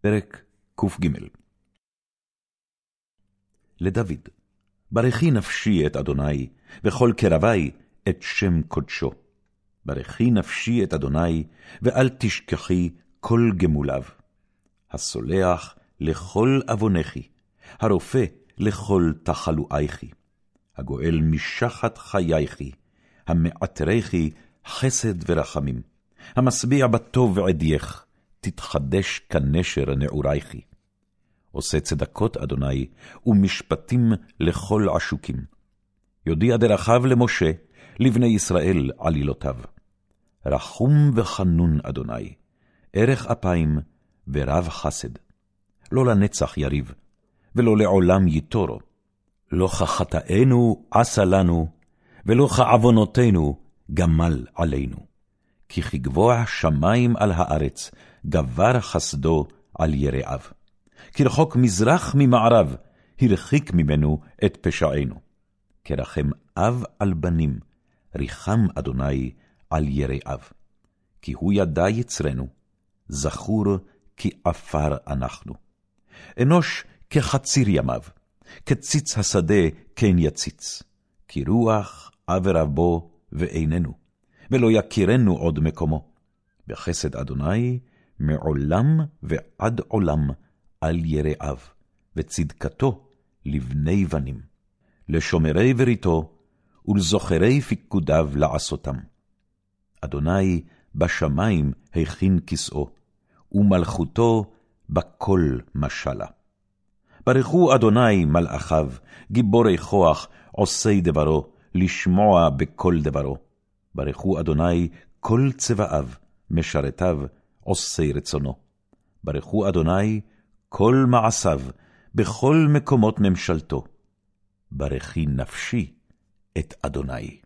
פרק קג לדוד, ברכי נפשי את אדוני, וכל קרבי את שם קדשו. ברכי נפשי את אדוני, ואל תשכחי כל גמוליו. הסולח לכל עוונכי, הרופא לכל תחלואיכי, הגואל משחת חייכי, המעטרכי חסד ורחמים, המשביע בטוב עדייך, תתחדש כנשר נעורייכי. עושה צדקות, אדוני, ומשפטים לכל עשוקים. יודיע דרכיו למשה, לבני ישראל עלילותיו. רחום וחנון, אדוני, ערך אפיים ורב חסד. לא לנצח יריב, ולא לעולם ייטורו. לא כחטאינו עשה לנו, ולא כעוונותינו גמל עלינו. כי כגבוה שמים על הארץ, גבר חסדו על יראיו. כרחוק מזרח ממערב, הרחיק ממנו את פשענו. כרחם אב על בנים, ריחם אדוני על יראיו. כי הוא ידע יצרנו, זכור כי עפר אנחנו. אנוש כחציר ימיו, כציץ השדה כן יציץ. כי רוח עבר בו ואיננו, ולא יכירנו עוד מקומו. בחסד אדוני מעולם ועד עולם על יראיו, וצדקתו לבני בנים, לשומרי בריתו ולזוכרי פיקודיו לעשותם. אדוני בשמים הכין כסאו, ומלכותו בכל משלה. ברכו אדוני מלאכיו, גיבורי כוח, עושי דברו, לשמוע בכל דברו. ברכו אדוני כל צבאיו, משרתיו, עושי רצונו. ברכו אדוני כל מעשיו, בכל מקומות ממשלתו. ברכי נפשי את אדוני.